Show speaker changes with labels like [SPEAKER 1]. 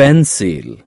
[SPEAKER 1] pencil.